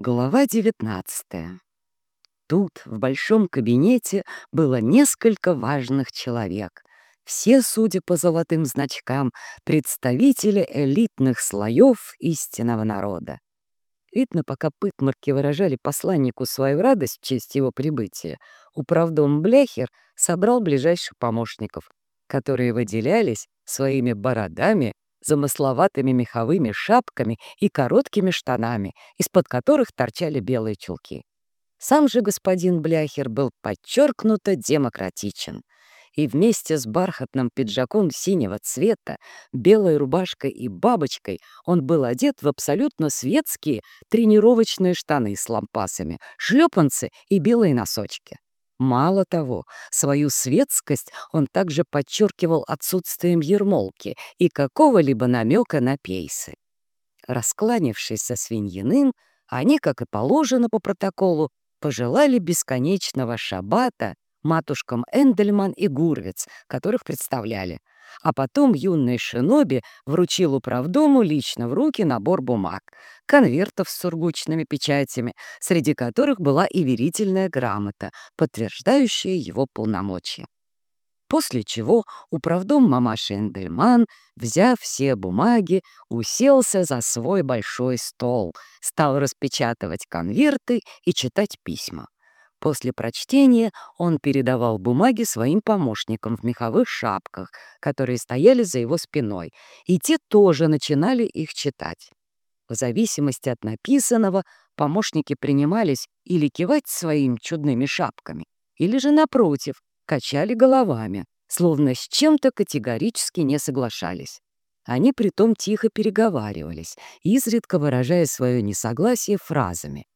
Глава 19 Тут, в большом кабинете, было несколько важных человек. Все, судя по золотым значкам, представители элитных слоев истинного народа. Видно, пока пытмарки выражали посланнику свою радость в честь его прибытия, управдом Бляхер собрал ближайших помощников, которые выделялись своими бородами замысловатыми меховыми шапками и короткими штанами, из-под которых торчали белые чулки. Сам же господин Бляхер был подчеркнуто демократичен. И вместе с бархатным пиджаком синего цвета, белой рубашкой и бабочкой он был одет в абсолютно светские тренировочные штаны с лампасами, шлепанцы и белые носочки. Мало того, свою светскость он также подчеркивал отсутствием ермолки и какого-либо намека на пейсы. Раскланившись со свиньиным, они, как и положено по протоколу, пожелали бесконечного шабата матушкам Эндельман и Гурвиц, которых представляли — а потом юный шиноби вручил управдому лично в руки набор бумаг, конвертов с сургучными печатями, среди которых была и верительная грамота, подтверждающая его полномочия. После чего управдом мамаши Эндельман, взяв все бумаги, уселся за свой большой стол, стал распечатывать конверты и читать письма. После прочтения он передавал бумаги своим помощникам в меховых шапках, которые стояли за его спиной, и те тоже начинали их читать. В зависимости от написанного помощники принимались или кивать своими чудными шапками, или же, напротив, качали головами, словно с чем-то категорически не соглашались. Они притом тихо переговаривались, изредка выражая свое несогласие фразами.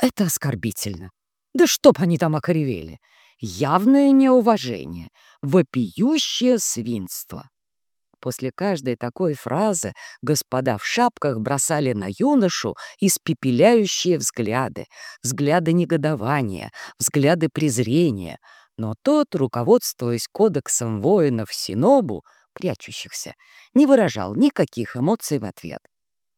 «Это оскорбительно. Да чтоб они там окривели! Явное неуважение, вопиющее свинство. После каждой такой фразы господа в шапках бросали на юношу испепеляющие взгляды, взгляды негодования, взгляды презрения, но тот, руководствуясь кодексом воинов Синобу, прячущихся, не выражал никаких эмоций в ответ.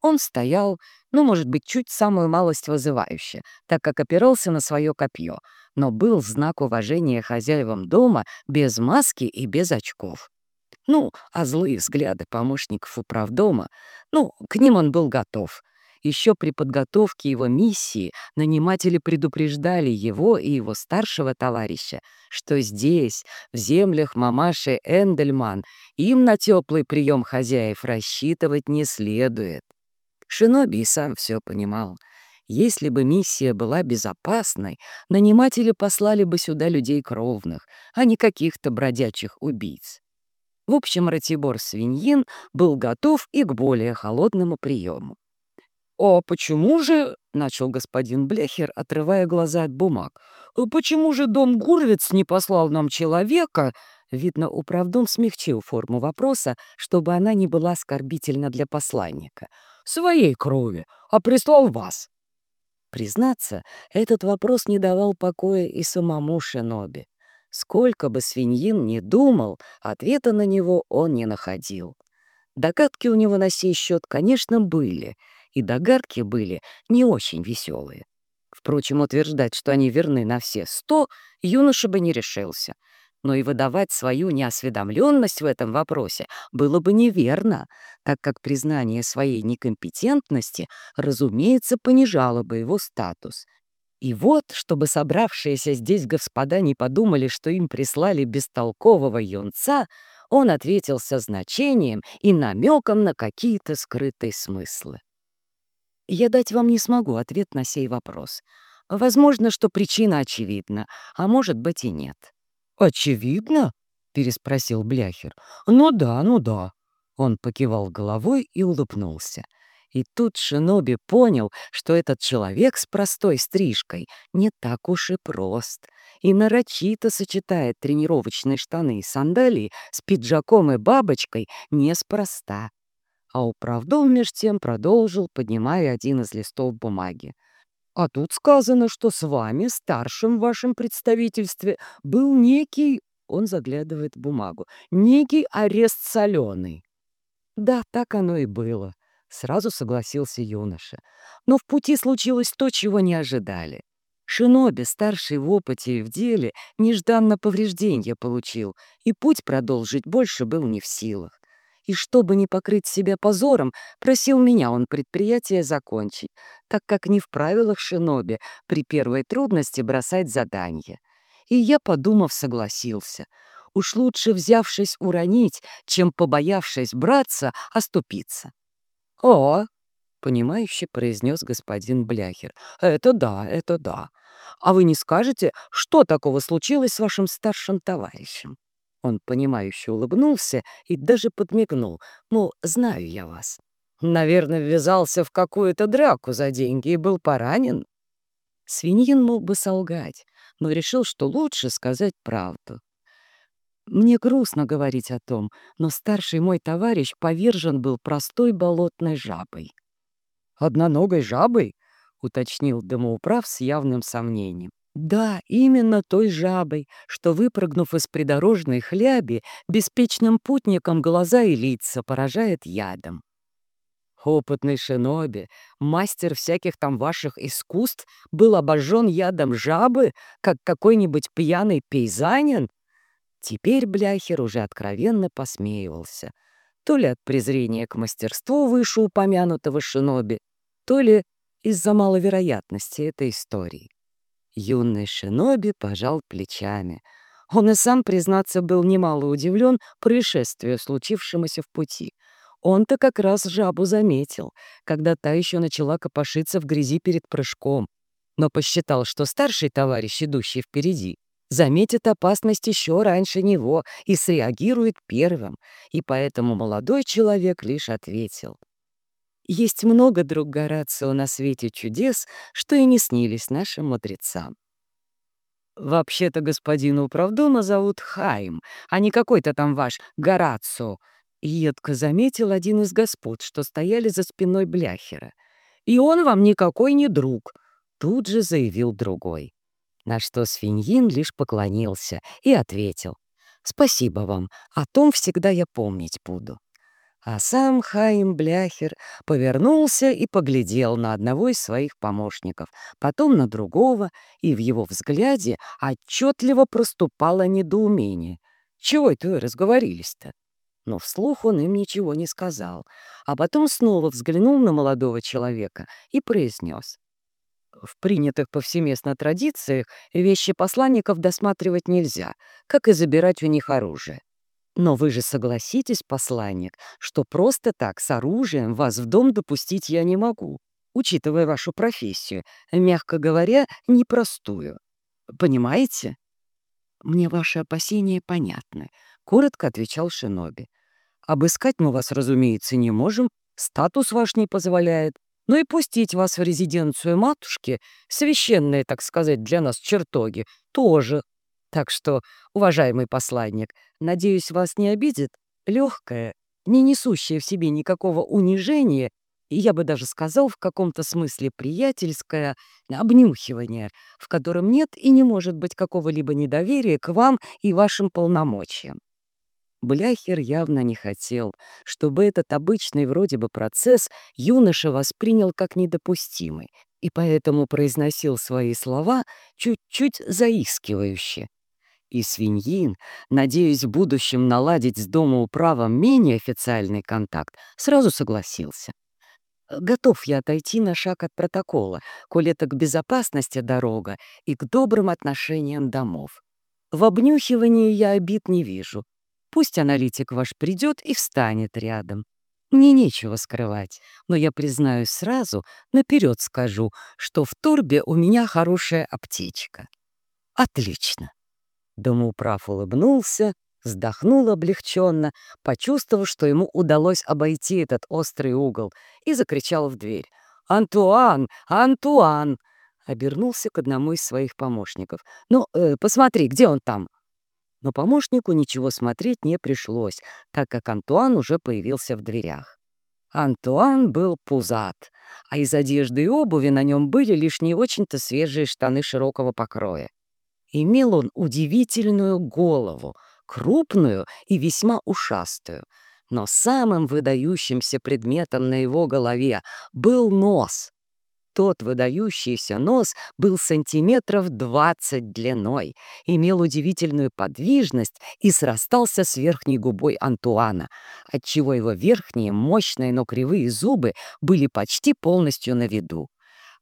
Он стоял, ну, может быть, чуть самую малость вызывающе, так как опирался на свое копье, но был знак уважения хозяевам дома без маски и без очков. Ну, а злые взгляды помощников управдома, ну, к ним он был готов. Еще при подготовке его миссии наниматели предупреждали его и его старшего товарища, что здесь, в землях мамаши Эндельман, им на теплый прием хозяев рассчитывать не следует. Шиноби и сам все понимал. Если бы миссия была безопасной, наниматели послали бы сюда людей кровных, а не каких-то бродячих убийц. В общем, Ратибор Свиньин был готов и к более холодному приему. «А почему же, — начал господин Блехер, отрывая глаза от бумаг, — почему же дом Гурвиц не послал нам человека, Видно, управдом смягчил форму вопроса, чтобы она не была оскорбительна для посланника своей крови, а прислал вас. Признаться, этот вопрос не давал покоя и самому Шиноби. Сколько бы свиньин ни думал, ответа на него он не находил. Догадки у него на сей счет, конечно, были, и догадки были не очень веселые. Впрочем, утверждать, что они верны на все сто, юноша бы не решился — но и выдавать свою неосведомленность в этом вопросе было бы неверно, так как признание своей некомпетентности, разумеется, понижало бы его статус. И вот, чтобы собравшиеся здесь господа не подумали, что им прислали бестолкового юнца, он ответил со значением и намеком на какие-то скрытые смыслы. Я дать вам не смогу ответ на сей вопрос. Возможно, что причина очевидна, а может быть и нет. «Очевидно?» — переспросил Бляхер. «Ну да, ну да». Он покивал головой и улыбнулся. И тут Шиноби понял, что этот человек с простой стрижкой не так уж и прост, и нарочито сочетает тренировочные штаны и сандалии с пиджаком и бабочкой неспроста. А управдом меж тем продолжил, поднимая один из листов бумаги. А тут сказано, что с вами, старшим в вашем представительстве, был некий, он заглядывает в бумагу, некий арест соленый. Да, так оно и было. Сразу согласился юноша. Но в пути случилось то, чего не ожидали. Шиноби, старший в опыте и в деле, нежданно повреждения получил, и путь продолжить больше был не в силах. И чтобы не покрыть себя позором, просил меня он предприятие закончить, так как не в правилах Шиноби при первой трудности бросать задание. И я, подумав, согласился. Уж лучше, взявшись уронить, чем побоявшись браться, оступиться. «О!» — понимающе произнес господин Бляхер. «Это да, это да. А вы не скажете, что такого случилось с вашим старшим товарищем?» Он, понимающе улыбнулся и даже подмигнул, мол, знаю я вас. Наверное, ввязался в какую-то драку за деньги и был поранен. Свиньин мог бы солгать, но решил, что лучше сказать правду. Мне грустно говорить о том, но старший мой товарищ повержен был простой болотной жабой. «Одноногой жабой?» — уточнил домоуправ с явным сомнением. «Да, именно той жабой, что, выпрыгнув из придорожной хляби, беспечным путникам глаза и лица поражает ядом. Опытный шиноби, мастер всяких там ваших искусств, был обожжен ядом жабы, как какой-нибудь пьяный пейзанин? Теперь Бляхер уже откровенно посмеивался. То ли от презрения к мастерству вышеупомянутого шиноби, то ли из-за маловероятности этой истории. Юный шиноби пожал плечами. Он и сам, признаться, был немало удивлен происшествию, случившемуся в пути. Он-то как раз жабу заметил, когда та еще начала копошиться в грязи перед прыжком, но посчитал, что старший товарищ, идущий впереди, заметит опасность еще раньше него и среагирует первым, и поэтому молодой человек лишь ответил. Есть много, друг Горацио, на свете чудес, что и не снились нашим мудрецам. «Вообще-то господина управдома зовут Хайм, а не какой-то там ваш Горацио», — едко заметил один из господ, что стояли за спиной Бляхера. «И он вам никакой не друг», — тут же заявил другой. На что свиньин лишь поклонился и ответил. «Спасибо вам, о том всегда я помнить буду». А сам Хаим Бляхер повернулся и поглядел на одного из своих помощников, потом на другого, и в его взгляде отчетливо проступало недоумение. «Чего это вы разговорились-то?» Но вслух он им ничего не сказал, а потом снова взглянул на молодого человека и произнес. В принятых повсеместно традициях вещи посланников досматривать нельзя, как и забирать у них оружие. Но вы же согласитесь, посланник, что просто так с оружием вас в дом допустить я не могу, учитывая вашу профессию, мягко говоря, непростую. Понимаете? Мне ваши опасения понятны, — коротко отвечал Шиноби. Обыскать мы вас, разумеется, не можем, статус ваш не позволяет, но и пустить вас в резиденцию матушки, священные, так сказать, для нас чертоги, тоже так что, уважаемый посланник, надеюсь, вас не обидит легкое, не несущее в себе никакого унижения, и я бы даже сказал в каком-то смысле приятельское обнюхивание, в котором нет и не может быть какого-либо недоверия к вам и вашим полномочиям. Бляхер явно не хотел, чтобы этот обычный вроде бы процесс юноша воспринял как недопустимый, и поэтому произносил свои слова чуть-чуть заискивающе, и свиньин, надеясь в будущем наладить с домоуправом менее официальный контакт, сразу согласился. Готов я отойти на шаг от протокола, коль это к безопасности дорога и к добрым отношениям домов. В обнюхивании я обид не вижу. Пусть аналитик ваш придет и встанет рядом. Мне нечего скрывать, но я признаюсь сразу, наперед скажу, что в турбе у меня хорошая аптечка. Отлично. Домоуправ улыбнулся, вздохнул облегченно, почувствовав, что ему удалось обойти этот острый угол, и закричал в дверь. «Антуан! Антуан!» Обернулся к одному из своих помощников. «Ну, э, посмотри, где он там?» Но помощнику ничего смотреть не пришлось, так как Антуан уже появился в дверях. Антуан был пузат, а из одежды и обуви на нем были лишь не очень-то свежие штаны широкого покроя. Имел он удивительную голову, крупную и весьма ушастую. Но самым выдающимся предметом на его голове был нос. Тот выдающийся нос был сантиметров двадцать длиной, имел удивительную подвижность и срастался с верхней губой Антуана, отчего его верхние, мощные, но кривые зубы были почти полностью на виду.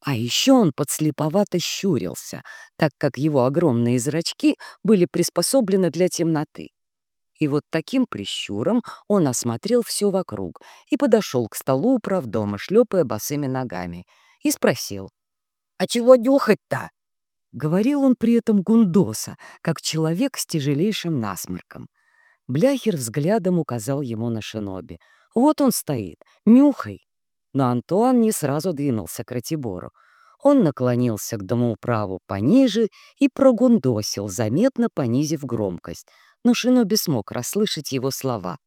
А еще он подслеповато щурился, так как его огромные зрачки были приспособлены для темноты. И вот таким прищуром он осмотрел все вокруг и подошел к столу управдома, шлепая босыми ногами, и спросил. «А чего дюхать-то?» Говорил он при этом гундоса, как человек с тяжелейшим насморком. Бляхер взглядом указал ему на шиноби. «Вот он стоит, нюхай!» Но Антуан не сразу двинулся к Ратибору. Он наклонился к домоуправу пониже и прогундосил, заметно понизив громкость, но Шиноби смог расслышать его слова.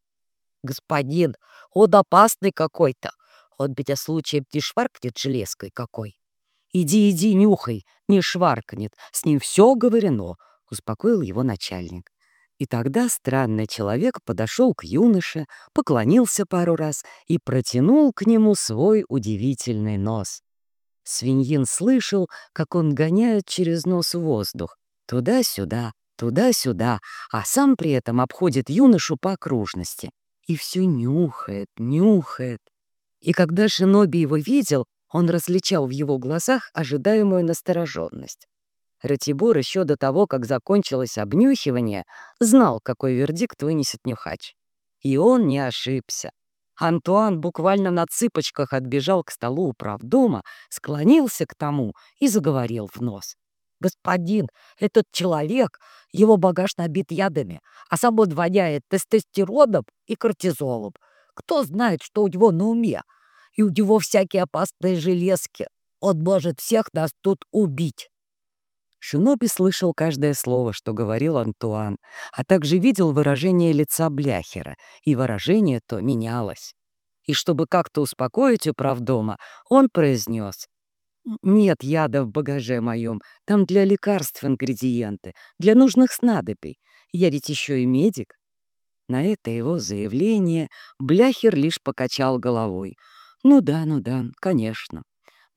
«Господин, он опасный какой-то. Он ведь о случае не шваркнет железкой какой». «Иди, иди, нюхай, не шваркнет, с ним все говорено», — успокоил его начальник. И тогда странный человек подошел к юноше, поклонился пару раз и протянул к нему свой удивительный нос. Свиньин слышал, как он гоняет через нос воздух, туда-сюда, туда-сюда, а сам при этом обходит юношу по окружности. И все нюхает, нюхает. И когда Шиноби его видел, он различал в его глазах ожидаемую настороженность. Ратибор еще до того, как закончилось обнюхивание, знал, какой вердикт вынесет нюхач. И он не ошибся. Антуан буквально на цыпочках отбежал к столу управдома, склонился к тому и заговорил в нос. «Господин, этот человек, его багаж набит ядами, а сам он воняет и кортизолом. Кто знает, что у него на уме? И у него всякие опасные железки. Он может всех нас тут убить». Шиноби слышал каждое слово, что говорил Антуан, а также видел выражение лица Бляхера, и выражение то менялось. И чтобы как-то успокоить управдома, он произнес «Нет яда в багаже моем, там для лекарств ингредиенты, для нужных снадобий. Я ведь еще и медик». На это его заявление Бляхер лишь покачал головой. «Ну да, ну да, конечно»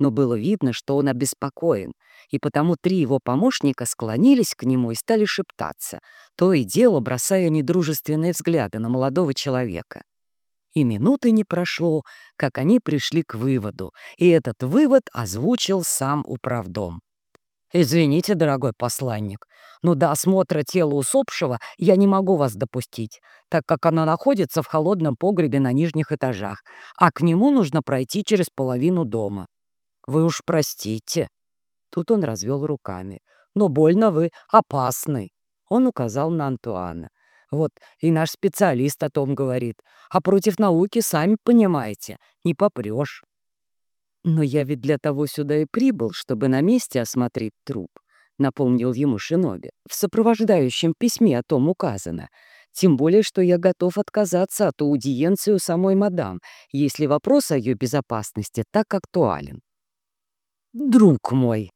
но было видно, что он обеспокоен, и потому три его помощника склонились к нему и стали шептаться, то и дело бросая недружественные взгляды на молодого человека. И минуты не прошло, как они пришли к выводу, и этот вывод озвучил сам управдом. «Извините, дорогой посланник, но до осмотра тела усопшего я не могу вас допустить, так как оно находится в холодном погребе на нижних этажах, а к нему нужно пройти через половину дома. Вы уж простите. Тут он развел руками. Но больно вы опасный. Он указал на Антуана. Вот и наш специалист о том говорит. А против науки, сами понимаете, не попрешь. Но я ведь для того сюда и прибыл, чтобы на месте осмотреть труп, напомнил ему Шиноби. В сопровождающем письме о том указано. Тем более, что я готов отказаться от аудиенции у самой мадам, если вопрос о ее безопасности так актуален друг мой!»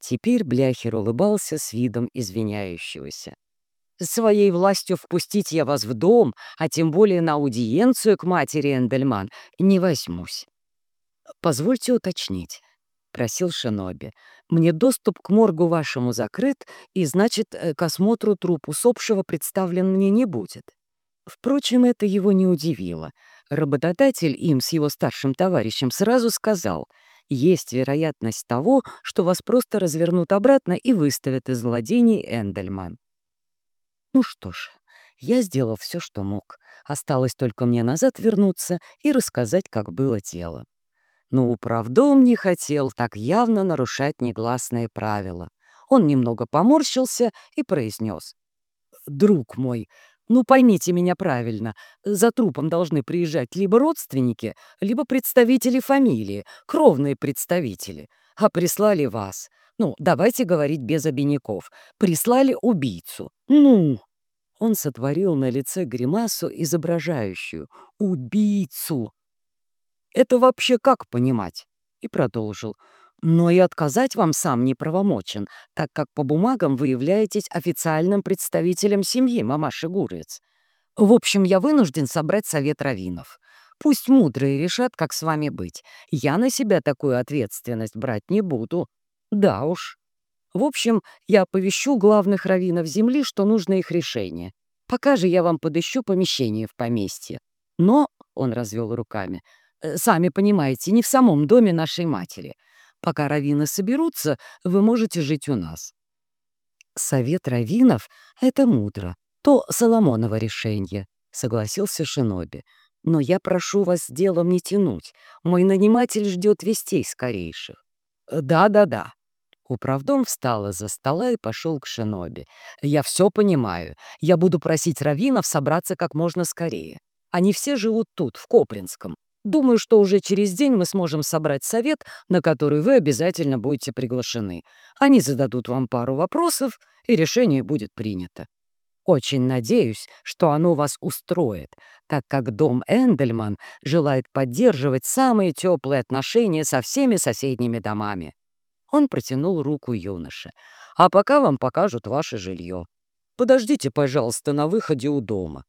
Теперь Бляхер улыбался с видом извиняющегося. «Своей властью впустить я вас в дом, а тем более на аудиенцию к матери Эндельман, не возьмусь». «Позвольте уточнить», — просил Шиноби. «Мне доступ к моргу вашему закрыт, и, значит, э, к осмотру труп усопшего представлен мне не будет». Впрочем, это его не удивило. Работодатель им с его старшим товарищем сразу сказал — есть вероятность того, что вас просто развернут обратно и выставят из владений Эндельман. Ну что ж, я сделал все, что мог. Осталось только мне назад вернуться и рассказать, как было дело. Но управдом не хотел так явно нарушать негласные правила. Он немного поморщился и произнес. «Друг мой, ну, поймите меня правильно. За трупом должны приезжать либо родственники, либо представители фамилии, кровные представители. А прислали вас. Ну, давайте говорить без обиняков. Прислали убийцу. Ну! Он сотворил на лице гримасу, изображающую «убийцу». Это вообще как понимать? И продолжил. Но и отказать вам сам неправомочен, так как по бумагам вы являетесь официальным представителем семьи мамаши Гурец. В общем, я вынужден собрать совет раввинов. Пусть мудрые решат, как с вами быть. Я на себя такую ответственность брать не буду. Да уж. В общем, я оповещу главных раввинов земли, что нужно их решение. Пока же я вам подыщу помещение в поместье. Но, — он развел руками, — сами понимаете, не в самом доме нашей матери. Пока раввины соберутся, вы можете жить у нас. Совет раввинов — это мудро, то Соломоново решение, — согласился Шиноби. Но я прошу вас делом не тянуть. Мой наниматель ждет вестей скорейших. Да-да-да. Управдом встал из-за стола и пошел к Шиноби. «Я все понимаю. Я буду просить раввинов собраться как можно скорее. Они все живут тут, в Копринском. Думаю, что уже через день мы сможем собрать совет, на который вы обязательно будете приглашены. Они зададут вам пару вопросов, и решение будет принято. Очень надеюсь, что оно вас устроит, так как дом Эндельман желает поддерживать самые теплые отношения со всеми соседними домами. Он протянул руку юноше. «А пока вам покажут ваше жилье. Подождите, пожалуйста, на выходе у дома».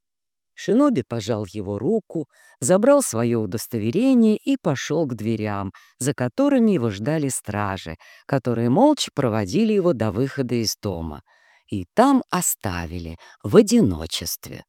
Шиноби пожал его руку, забрал свое удостоверение и пошел к дверям, за которыми его ждали стражи, которые молча проводили его до выхода из дома. И там оставили в одиночестве.